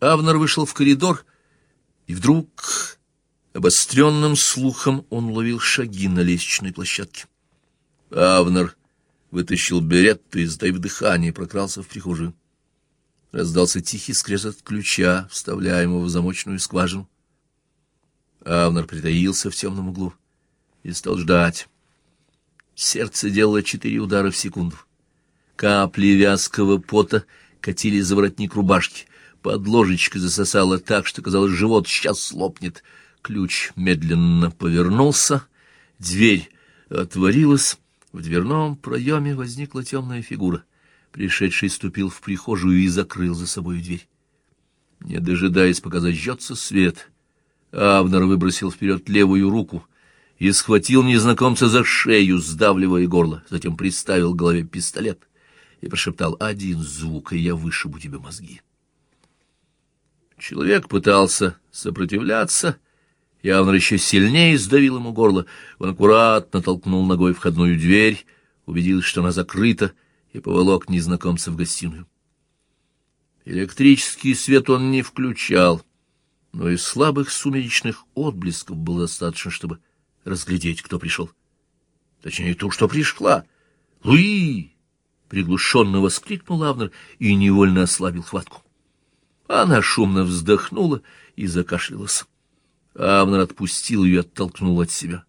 Авнер вышел в коридор, и вдруг обостренным слухом он уловил шаги на лестничной площадке. Авнер вытащил беретту и, сдаив дыхание, прокрался в прихожую. Раздался тихий скрежет ключа, вставляемого в замочную скважину. Авнер притаился в темном углу и стал ждать. Сердце делало четыре удара в секунду. Капли вязкого пота катились за воротник рубашки. Под ложечкой засосало так, что, казалось, живот сейчас лопнет. Ключ медленно повернулся, дверь отворилась, в дверном проеме возникла темная фигура. Пришедший ступил в прихожую и закрыл за собой дверь. Не дожидаясь, пока зажжется свет, Авнер выбросил вперед левую руку и схватил незнакомца за шею, сдавливая горло, затем приставил к голове пистолет и прошептал «Один звук, и я вышибу тебе мозги». Человек пытался сопротивляться, Авнер еще сильнее сдавил ему горло. Он аккуратно толкнул ногой входную дверь, убедился, что она закрыта, и поволок незнакомца в гостиную. Электрический свет он не включал, но из слабых сумеречных отблесков было достаточно, чтобы разглядеть, кто пришел. Точнее, ту, что пришла. «Луи!» — приглушенно воскликнул Авнер и невольно ослабил хватку. Она шумно вздохнула и закашлялась. Авнер отпустил ее и оттолкнул от себя.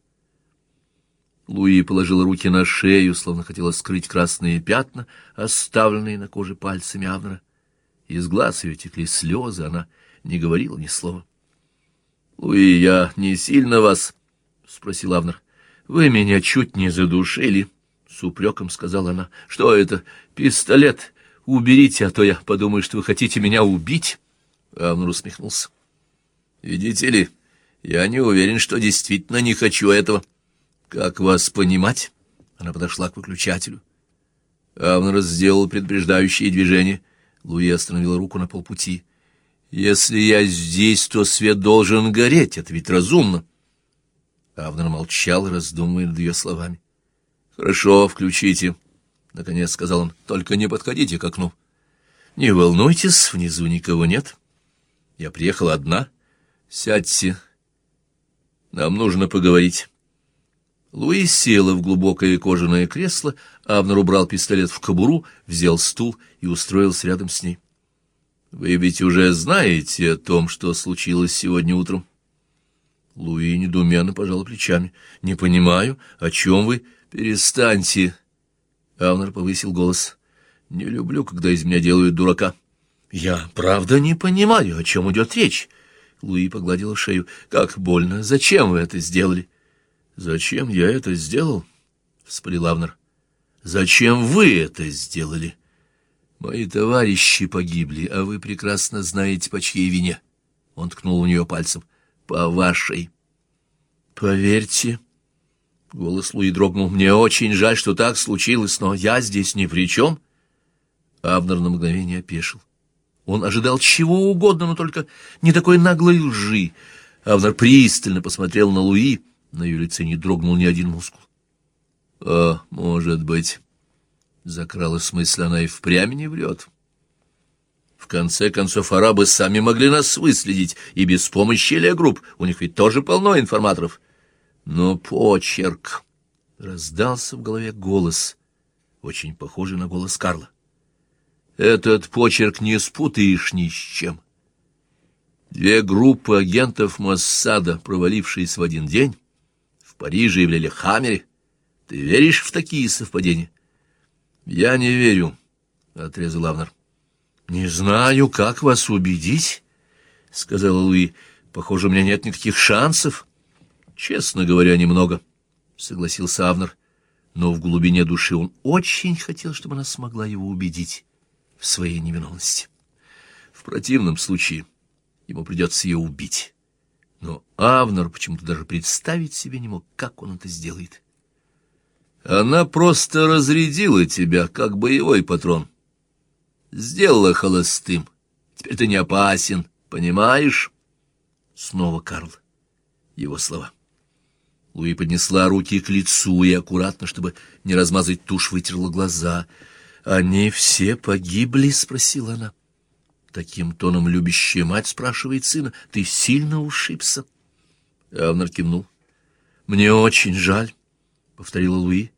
Луи положила руки на шею, словно хотела скрыть красные пятна, оставленные на коже пальцами Авнера. Из глаз ее текли слезы, она не говорила ни слова. — Луи, я не сильно вас... — спросил Авнер. — Вы меня чуть не задушили, — с упреком сказала она. — Что это? Пистолет? Уберите, а то я подумаю, что вы хотите меня убить. Авнер усмехнулся. — Видите ли, я не уверен, что действительно не хочу этого. — «Как вас понимать?» Она подошла к выключателю. Авнер сделал предупреждающее движение. Луи остановила руку на полпути. «Если я здесь, то свет должен гореть, это ведь разумно». Авнер молчал, раздумывая над ее словами. «Хорошо, включите», — наконец сказал он. «Только не подходите к окну». «Не волнуйтесь, внизу никого нет. Я приехала одна. Сядьте. Нам нужно поговорить». Луи села в глубокое кожаное кресло, Авнер убрал пистолет в кобуру, взял стул и устроился рядом с ней. — Вы ведь уже знаете о том, что случилось сегодня утром? Луи недоуменно пожал плечами. — Не понимаю, о чем вы? Перестаньте. Авнер повысил голос. — Не люблю, когда из меня делают дурака. — Я правда не понимаю, о чем идет речь. Луи погладила шею. — Как больно. Зачем вы это сделали? — «Зачем я это сделал?» — вспылил Авнер. «Зачем вы это сделали? Мои товарищи погибли, а вы прекрасно знаете, по чьей вине». Он ткнул у нее пальцем. «По вашей». «Поверьте...» Голос Луи дрогнул. «Мне очень жаль, что так случилось, но я здесь ни при чем». Абнер на мгновение опешил. Он ожидал чего угодно, но только не такой наглой лжи. Авнер пристально посмотрел на Луи, на ее лице не дрогнул ни один мускул. — А, может быть, — закралась мысль, она и впрямь не врет. В конце концов, арабы сами могли нас выследить, и без помощи Легрупп, у них ведь тоже полно информаторов. Но почерк... Раздался в голове голос, очень похожий на голос Карла. Этот почерк не спутаешь ни с чем. Две группы агентов Моссада, провалившиеся в один день, Париже и в Лилихаммере. Ты веришь в такие совпадения? — Я не верю, — отрезал Авнер. — Не знаю, как вас убедить, — сказала Луи. — Похоже, у меня нет никаких шансов. — Честно говоря, немного, — согласился Авнер. Но в глубине души он очень хотел, чтобы она смогла его убедить в своей невиновности. В противном случае ему придется ее убить. Но Авнер почему-то даже представить себе не мог, как он это сделает. Она просто разрядила тебя, как боевой патрон. Сделала холостым. Теперь ты не опасен, понимаешь? Снова Карл. Его слова. Луи поднесла руки к лицу и аккуратно, чтобы не размазать тушь, вытерла глаза. «Они все погибли?» — спросила она. Таким тоном любящая мать спрашивает сына, «Ты сильно ушибся?» Авнер кивнул. «Мне очень жаль», — повторила Луи.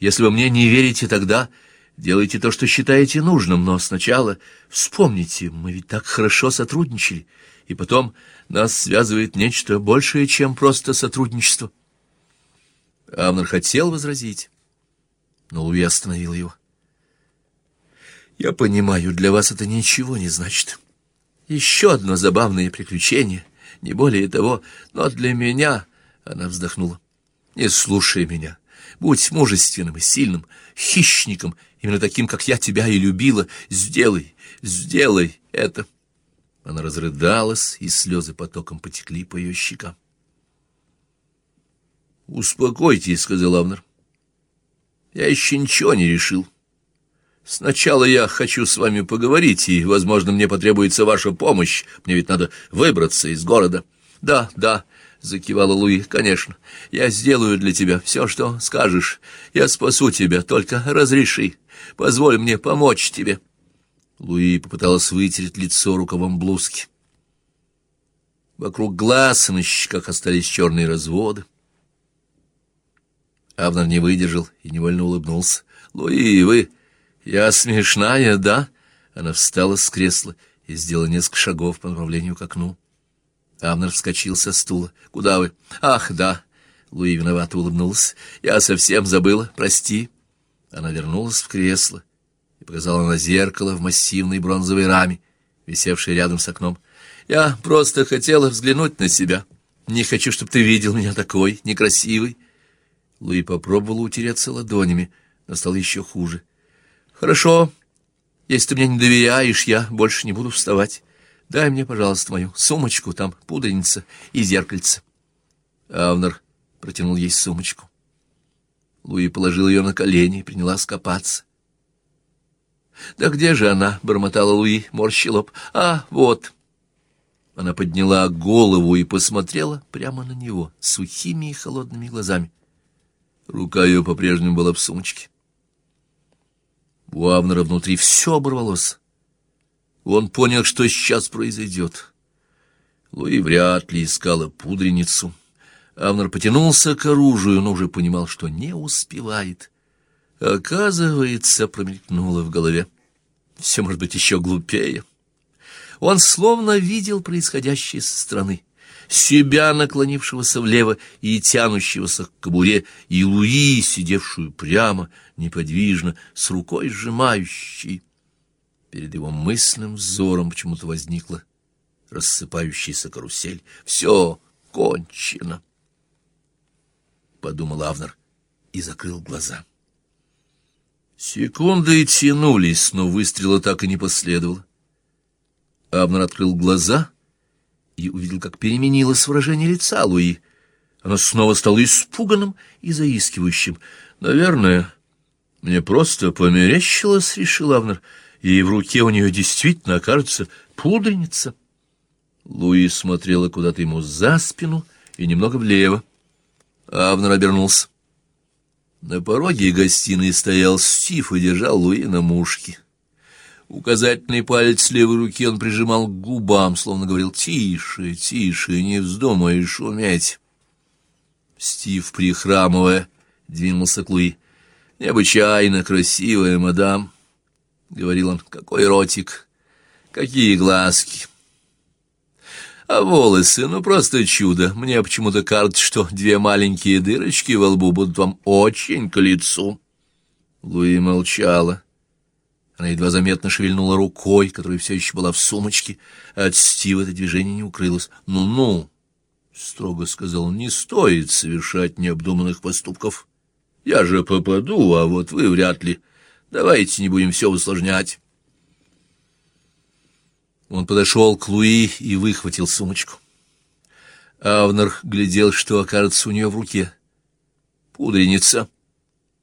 «Если вы мне не верите, тогда делайте то, что считаете нужным, но сначала вспомните, мы ведь так хорошо сотрудничали, и потом нас связывает нечто большее, чем просто сотрудничество». Авнер хотел возразить, но Луи остановил его. «Я понимаю, для вас это ничего не значит. Еще одно забавное приключение, не более того, но для меня...» — она вздохнула. «Не слушай меня. Будь мужественным и сильным, хищником, именно таким, как я тебя и любила. Сделай, сделай это!» Она разрыдалась, и слезы потоком потекли по ее щекам. «Успокойтесь», — сказал Авнер. «Я еще ничего не решил. Сначала я хочу с вами поговорить, и, возможно, мне потребуется ваша помощь. Мне ведь надо выбраться из города». «Да, да», — закивала Луи, — «конечно. Я сделаю для тебя все, что скажешь. Я спасу тебя, только разреши. Позволь мне помочь тебе». Луи попыталась вытереть лицо рукавом блузки. Вокруг глаз на щеках остались черные разводы. Авнер не выдержал и невольно улыбнулся. «Луи, вы... Я смешная, да?» Она встала с кресла и сделала несколько шагов по направлению к окну. Авнер вскочил со стула. «Куда вы?» «Ах, да!» Луи виновато улыбнулась. «Я совсем забыла. Прости». Она вернулась в кресло и показала на зеркало в массивной бронзовой раме, висевшей рядом с окном. «Я просто хотела взглянуть на себя. Не хочу, чтобы ты видел меня такой, некрасивый. Луи попробовала утереться ладонями, но стало еще хуже. «Хорошо. Если ты мне не доверяешь, я больше не буду вставать. Дай мне, пожалуйста, мою сумочку, там пудреница и зеркальце». Авнер протянул ей сумочку. Луи положил ее на колени и принялась копаться. «Да где же она?» — бормотала Луи, морщил лоб. «А, вот!» Она подняла голову и посмотрела прямо на него сухими и холодными глазами. Рука ее по-прежнему была в сумочке. У Авнера внутри все оборвалось. Он понял, что сейчас произойдет. Луи вряд ли искала пудреницу. Авнер потянулся к оружию, но уже понимал, что не успевает. Оказывается, промелькнуло в голове. Все может быть еще глупее. Он словно видел происходящее со стороны себя, наклонившегося влево и тянущегося к кобуре, и Луи, сидевшую прямо, неподвижно, с рукой сжимающей. Перед его мысленным взором почему-то возникла рассыпающаяся карусель. «Все кончено!» — подумал Авнер и закрыл глаза. Секунды тянулись, но выстрела так и не последовало. Авнер открыл глаза — и увидел, как переменилось выражение лица Луи. Оно снова стало испуганным и заискивающим. «Наверное, мне просто померещилось», — решил Авнер, «и в руке у нее действительно окажется пудреница». Луи смотрела куда-то ему за спину и немного влево. Авнер обернулся. На пороге гостиной стоял Стив и держал Луи на мушке. Указательный палец левой руки он прижимал к губам, словно говорил «Тише, тише, не вздумай шуметь». Стив, прихрамывая, двинулся к Луи. «Необычайно красивая, мадам», — говорил он, — «какой ротик, какие глазки». А волосы, ну просто чудо. Мне почему-то кажется, что две маленькие дырочки во лбу будут вам очень к лицу. Луи молчала. Она едва заметно шевельнула рукой, которая все еще была в сумочке. От Стива это движение не укрылось. «Ну-ну», — строго сказал он, — «не стоит совершать необдуманных поступков. Я же попаду, а вот вы вряд ли. Давайте не будем все усложнять». Он подошел к Луи и выхватил сумочку. Авнер глядел, что окажется у нее в руке. «Пудреница».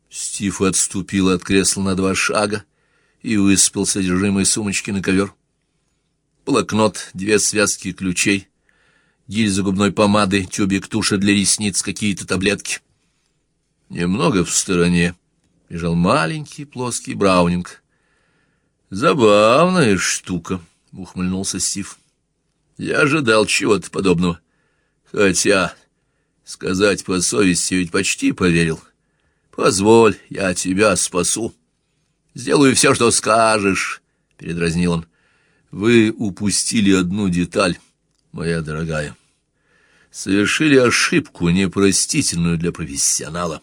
Стив отступил от кресла на два шага и высыпал содержимое сумочки на ковер. Блокнот, две связки ключей, гильза губной помады, тюбик туши для ресниц, какие-то таблетки. Немного в стороне лежал маленький плоский браунинг. Забавная штука, ухмыльнулся Стив. Я ожидал чего-то подобного. Хотя, сказать по совести, ведь почти поверил. Позволь, я тебя спасу. Сделаю все, что скажешь, — передразнил он. Вы упустили одну деталь, моя дорогая. Совершили ошибку, непростительную для профессионала.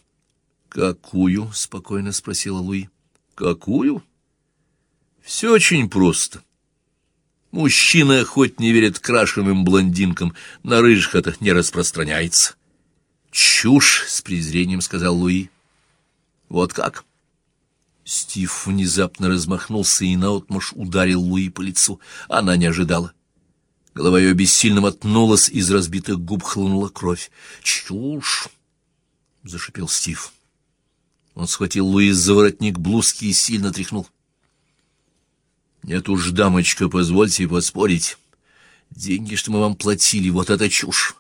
«Какую?» — спокойно спросила Луи. «Какую?» «Все очень просто. Мужчина хоть не верит крашеным блондинкам, на рыжих это не распространяется». «Чушь!» — с презрением сказал Луи. «Вот как?» Стив внезапно размахнулся и наотмашь ударил Луи по лицу. Она не ожидала. Голова ее бессильно мотнулась, из разбитых губ хлынула кровь. «Чушь!» — зашипел Стив. Он схватил Луиз за воротник блузки и сильно тряхнул. «Нет уж, дамочка, позвольте поспорить. Деньги, что мы вам платили, вот это чушь.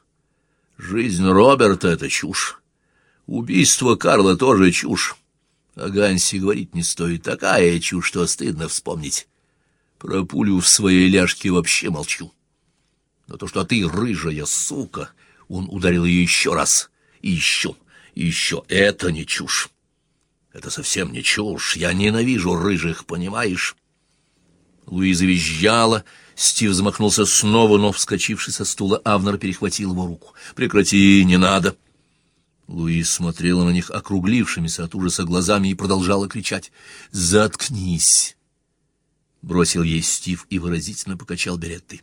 Жизнь Роберта — это чушь. Убийство Карла тоже чушь. О Гансе говорить не стоит. Такая чушь, что стыдно вспомнить. Про пулю в своей ляжке вообще молчу. Но то, что ты рыжая сука, он ударил ее еще раз, и еще, и еще, это не чушь. Это совсем не чушь. Я ненавижу рыжих, понимаешь? Луиза визжала. Стив замахнулся снова, но, вскочивший со стула, Авнер перехватил его руку. «Прекрати, не надо!» Луиз смотрела на них округлившимися от ужаса глазами и продолжала кричать. «Заткнись!» Бросил ей Стив и выразительно покачал береттой.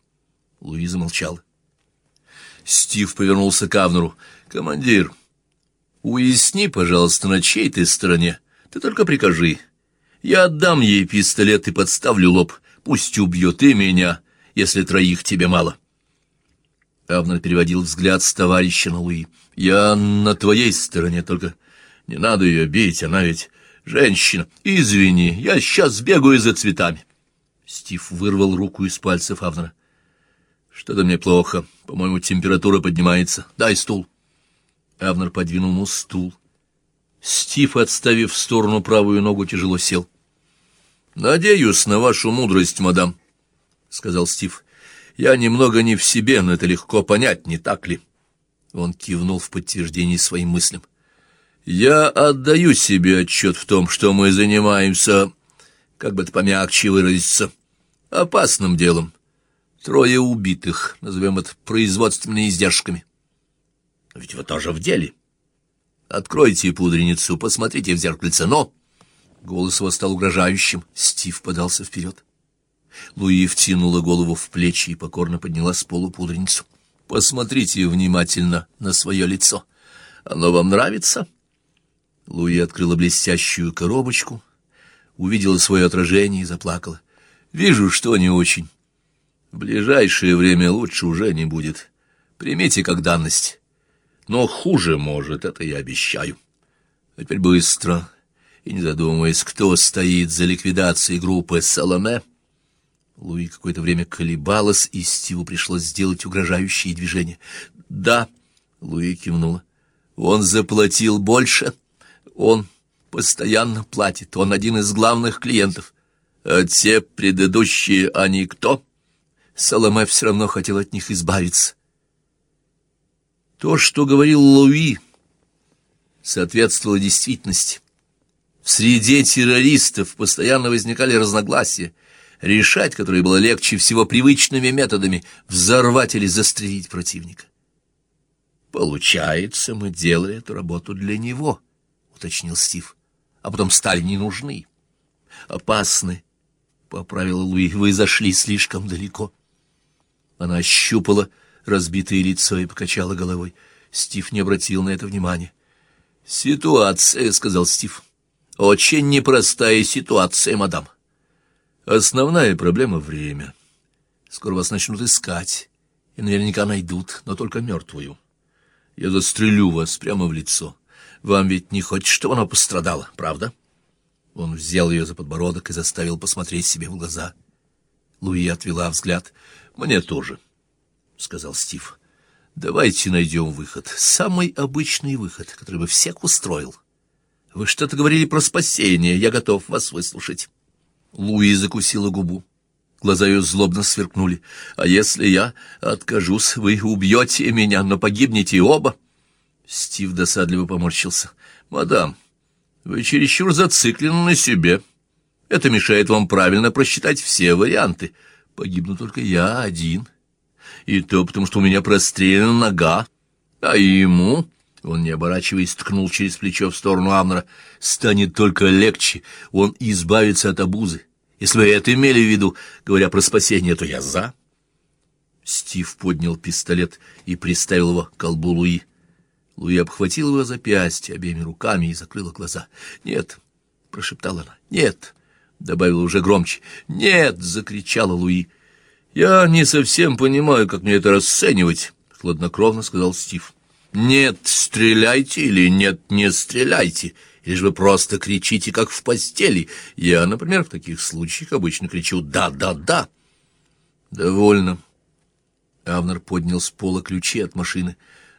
Луиза молчала. Стив повернулся к Авнеру. «Командир, Уясни, пожалуйста, на чьей ты стороне. Ты только прикажи. Я отдам ей пистолет и подставлю лоб. Пусть убьет и меня, если троих тебе мало. Авнер переводил взгляд с товарища на Луи. Я на твоей стороне, только не надо ее бить, она ведь женщина. Извини, я сейчас сбегаю за цветами. Стив вырвал руку из пальцев Авнера. Что-то мне плохо. По-моему, температура поднимается. Дай стул. Авнер подвинул ему стул. Стив, отставив в сторону правую ногу, тяжело сел. — Надеюсь на вашу мудрость, мадам, — сказал Стив. — Я немного не в себе, но это легко понять, не так ли? Он кивнул в подтверждении своим мыслям. — Я отдаю себе отчет в том, что мы занимаемся, как бы это помягче выразиться, опасным делом. Трое убитых, назовем это производственными издержками. Ведь вы тоже в деле. Откройте пудреницу, посмотрите в зеркальце, но... Голос его стал угрожающим. Стив подался вперед. Луи втянула голову в плечи и покорно подняла с полу пудреницу. «Посмотрите внимательно на свое лицо. Оно вам нравится?» Луи открыла блестящую коробочку, увидела свое отражение и заплакала. «Вижу, что не очень. В ближайшее время лучше уже не будет. Примите как данность. Но хуже может, это я обещаю. А теперь быстро, и не задумываясь, кто стоит за ликвидацией группы «Соломе», Луи какое-то время колебалась, и Стиву пришлось сделать угрожающие движения. «Да», — Луи кивнула, — «он заплатил больше. Он постоянно платит. Он один из главных клиентов. А те предыдущие, они кто?» Соломе все равно хотел от них избавиться. То, что говорил Луи, соответствовало действительности. В среде террористов постоянно возникали разногласия, решать которые было легче всего привычными методами взорвать или застрелить противника. «Получается, мы делали эту работу для него», — уточнил Стив, — «а потом стали не нужны, опасны». — поправила Луи, — вы зашли слишком далеко. Она ощупала разбитое лицо и покачала головой. Стив не обратил на это внимания. «Ситуация», — сказал Стив. «Очень непростая ситуация, мадам. Основная проблема — время. Скоро вас начнут искать, и наверняка найдут, но только мертвую. Я застрелю вас прямо в лицо. Вам ведь не хочется, чтобы она пострадала, правда?» Он взял ее за подбородок и заставил посмотреть себе в глаза. Луи отвела взгляд. «Мне тоже». — сказал Стив. — Давайте найдем выход. Самый обычный выход, который бы всех устроил. Вы что-то говорили про спасение. Я готов вас выслушать. Луи закусила губу. Глаза ее злобно сверкнули. «А если я откажусь, вы убьете меня, но погибнете оба?» Стив досадливо поморщился. «Мадам, вы чересчур зациклены на себе. Это мешает вам правильно просчитать все варианты. Погибну только я один. И то потому, что у меня прострелена нога. А ему...» Он, не оборачиваясь, ткнул через плечо в сторону Амнера. «Станет только легче. Он избавится от обузы. Если вы это имели в виду, говоря про спасение, то я за». Стив поднял пистолет и приставил его к колбу Луи. Луи обхватил его запястье обеими руками и закрыла глаза. «Нет», — прошептала она, — «нет», — добавила уже громче. «Нет», — закричала Луи. «Я не совсем понимаю, как мне это расценивать», — хладнокровно сказал Стив. «Нет, стреляйте» или «нет, не стреляйте», или же вы просто кричите, как в постели. Я, например, в таких случаях обычно кричу «да, да, да». «Довольно». Авнер поднял с пола ключи от машины.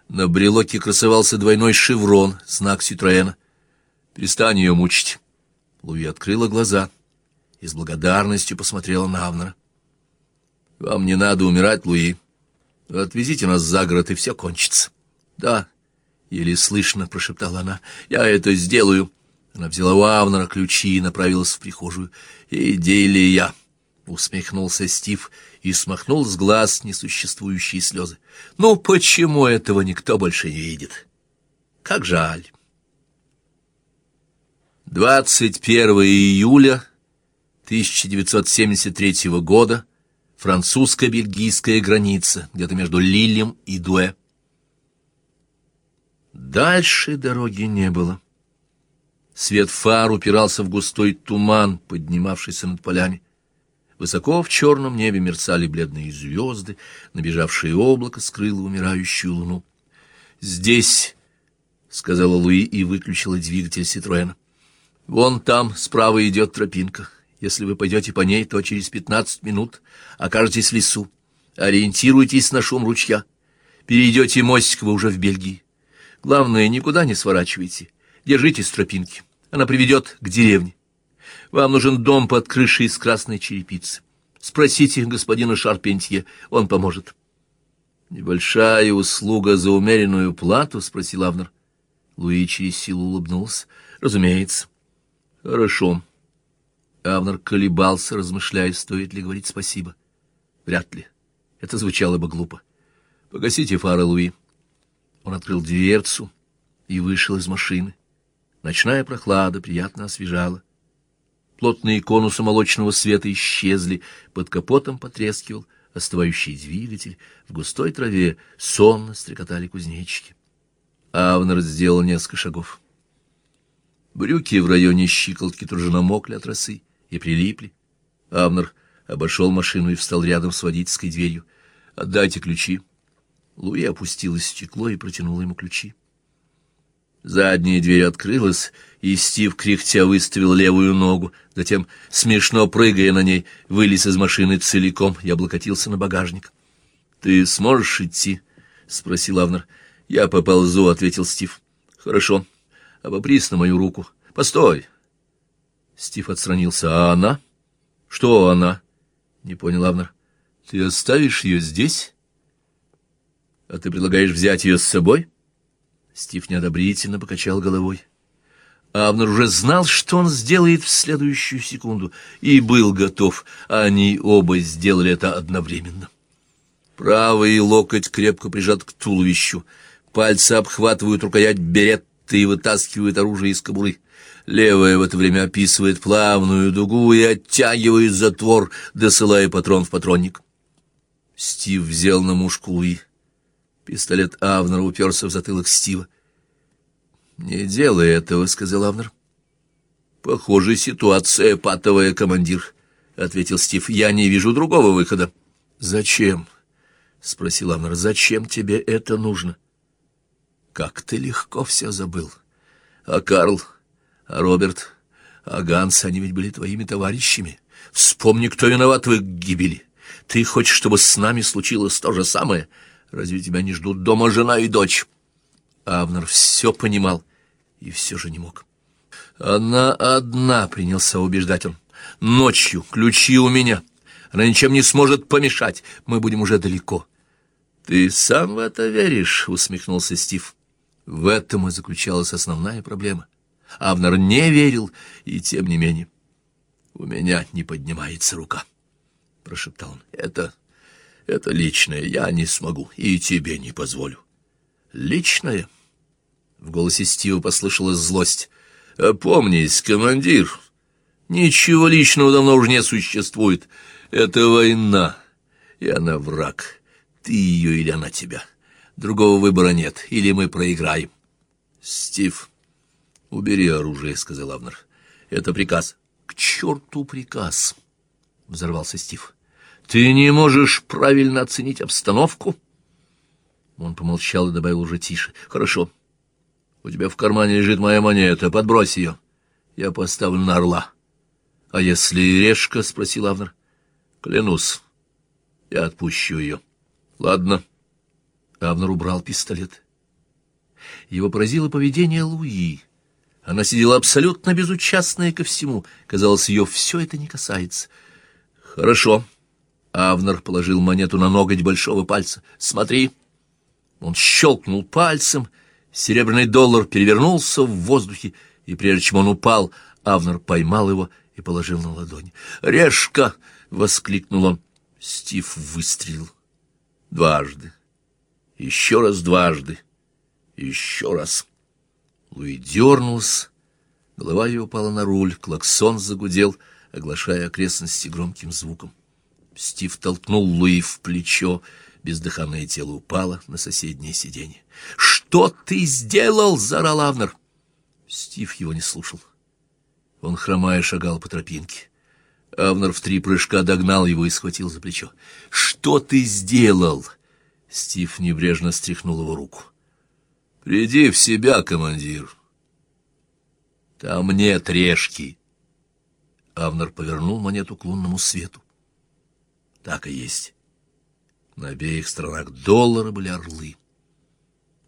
На брелоке красовался двойной шеврон, знак Ситроэна. «Перестань ее мучить». Луи открыла глаза и с благодарностью посмотрела на Авнера. «Вам не надо умирать, Луи. Отвезите нас за город, и все кончится». «Да», — еле слышно прошептала она, — «я это сделаю». Она взяла у Авнера ключи и направилась в прихожую. «Иди ли я?» — усмехнулся Стив и смахнул с глаз несуществующие слезы. «Ну почему этого никто больше не видит? Как жаль!» 21 июля 1973 года, французско-бельгийская граница, где-то между Лилем и Дуэ. Дальше дороги не было. Свет фар упирался в густой туман, поднимавшийся над полями. Высоко в черном небе мерцали бледные звезды, набежавшее облако скрыло умирающую луну. «Здесь», — сказала Луи и выключила двигатель Ситроэна. «Вон там справа идет тропинка. Если вы пойдете по ней, то через пятнадцать минут окажетесь в лесу. Ориентируйтесь на шум ручья. Перейдете мостик, вы уже в Бельгии. Главное, никуда не сворачивайте. Держитесь тропинки. Она приведет к деревне. Вам нужен дом под крышей из красной черепицы. Спросите господина Шарпентье, он поможет. Небольшая услуга за умеренную плату, спросил Авнер. Луи через силу улыбнулся. Разумеется. Хорошо. Авнер колебался, размышляя, стоит ли говорить спасибо. Вряд ли. Это звучало бы глупо. Погасите фары, Луи. Он открыл дверцу и вышел из машины. Ночная прохлада приятно освежала. Плотные конусы молочного света исчезли, под капотом потрескивал остывающий двигатель, в густой траве сонно стрекотали кузнечики. Авнер сделал несколько шагов. Брюки в районе щиколотки тоже намокли от росы и прилипли. Авнер обошел машину и встал рядом с водительской дверью. «Отдайте ключи». Луи опустила стекло и протянула ему ключи. Задняя дверь открылась, и Стив кряхтя выставил левую ногу, затем, смешно прыгая на ней, вылез из машины целиком и облокотился на багажник. — Ты сможешь идти? — спросил Авнер. — Я поползу, — ответил Стив. — Хорошо. Обопрись на мою руку. Постой. Стив отстранился. — А она? — Что она? — не понял Авнер. — Ты оставишь ее здесь? — А ты предлагаешь взять ее с собой? — Стив неодобрительно покачал головой. Авнер уже знал, что он сделает в следующую секунду, и был готов. Они оба сделали это одновременно. Правый локоть крепко прижат к туловищу. Пальцы обхватывают рукоять беретты и вытаскивают оружие из кобуры. Левая в это время описывает плавную дугу и оттягивает затвор, досылая патрон в патронник. Стив взял на мушку Луи. Пистолет Авнера уперся в затылок Стива. «Не делай этого», — сказал Авнер. «Похоже, ситуация патовая, командир», — ответил Стив. «Я не вижу другого выхода». «Зачем?» — спросил Авнер. «Зачем тебе это нужно?» «Как ты легко все забыл. А Карл, а Роберт, а Ганс, они ведь были твоими товарищами. Вспомни, кто виноват в их гибели. Ты хочешь, чтобы с нами случилось то же самое?» Разве тебя не ждут дома жена и дочь? Авнер все понимал и все же не мог. Она одна, принялся убеждать он. Ночью ключи у меня. Она ничем не сможет помешать. Мы будем уже далеко. — Ты сам в это веришь? — усмехнулся Стив. В этом и заключалась основная проблема. Авнер не верил, и тем не менее. — У меня не поднимается рука, — прошептал он. — Это... это личное. Я не смогу, и тебе не позволю. — Личное? В голосе Стива послышалась злость. — Помнись, командир, ничего личного давно уже не существует. Это война, и она враг. Ты ее или она тебя. Другого выбора нет, или мы проиграем. — Стив, убери оружие, — сказал Авнер. — Это приказ. — К черту приказ, — взорвался Стив. — Ты не можешь правильно оценить обстановку? Он помолчал и добавил уже тише. — Хорошо. У тебя в кармане лежит моя монета. Подбрось ее. Я поставлю на орла. — А если решка? — спросил Авнер. — Клянусь, я отпущу ее. — Ладно. Авнер убрал пистолет. Его поразило поведение Луи. Она сидела абсолютно безучастная ко всему. Казалось, ее все это не касается. — Хорошо. Авнер положил монету на ноготь большого пальца. — Смотри. Он щелкнул пальцем. Серебряный доллар перевернулся в воздухе, и прежде чем он упал, Авнер поймал его и положил на ладонь. «Решка!» — воскликнул он. Стив выстрелил. Дважды. Еще раз дважды. Еще раз. Луи дернулся. Голова ее упала на руль. Клаксон загудел, оглашая окрестности громким звуком. Стив толкнул Луи в плечо. Бездыханное тело упало на соседнее сиденье. «Что ты сделал?» — заорал Авнер. Стив его не слушал. Он, хромая, шагал по тропинке. Авнер в три прыжка догнал его и схватил за плечо. «Что ты сделал?» Стив небрежно стряхнул его руку. «Приди в себя, командир!» «Там нет решки!» Авнер повернул монету к лунному свету. Так и есть. На обеих сторонах доллара были орлы.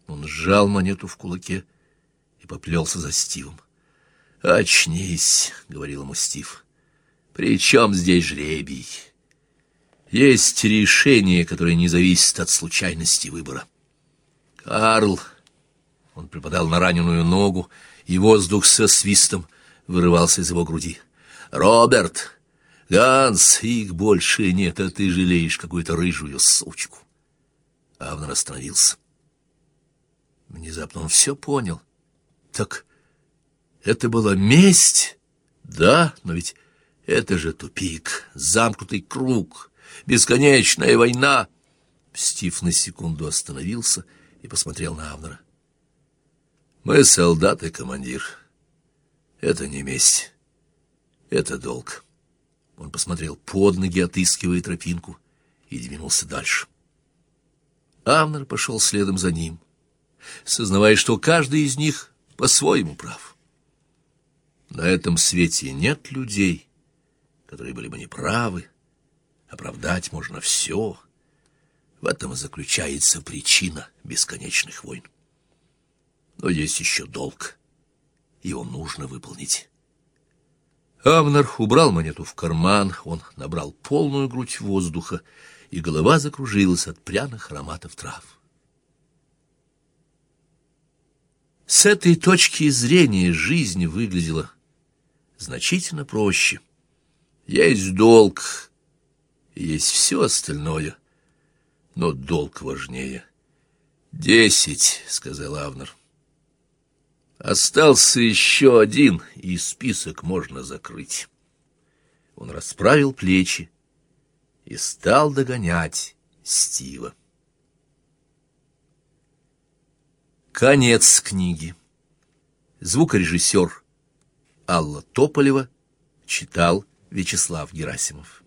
Он сжал монету в кулаке и поплелся за Стивом. «Очнись», — говорил ему Стив. «При чем здесь жребий? Есть решение, которое не зависит от случайности выбора. Карл...» Он припадал на раненую ногу, и воздух со свистом вырывался из его груди. «Роберт! Ганс! Их больше нет, а ты жалеешь какую-то рыжую сучку!» Авнер остановился. Внезапно он все понял. «Так...» Это была месть? Да, но ведь это же тупик, замкнутый круг, бесконечная война. Стив на секунду остановился и посмотрел на Авнера. Мы солдаты, командир. Это не месть. Это долг. Он посмотрел под ноги, отыскивая тропинку, и двинулся дальше. Авнер пошел следом за ним, сознавая, что каждый из них по-своему прав. На этом свете нет людей, которые были бы неправы. Оправдать можно все. В этом и заключается причина бесконечных войн. Но есть еще долг. Его нужно выполнить. Авнер убрал монету в карман, он набрал полную грудь воздуха, и голова закружилась от пряных ароматов трав. С этой точки зрения жизнь выглядела значительно проще. Есть долг, есть все остальное, но долг важнее. «Десять», — сказал Авнер. «Остался еще один, и список можно закрыть». Он расправил плечи и стал догонять Стива. Конец книги. Звукорежиссер Алла Тополева читал Вячеслав Герасимов.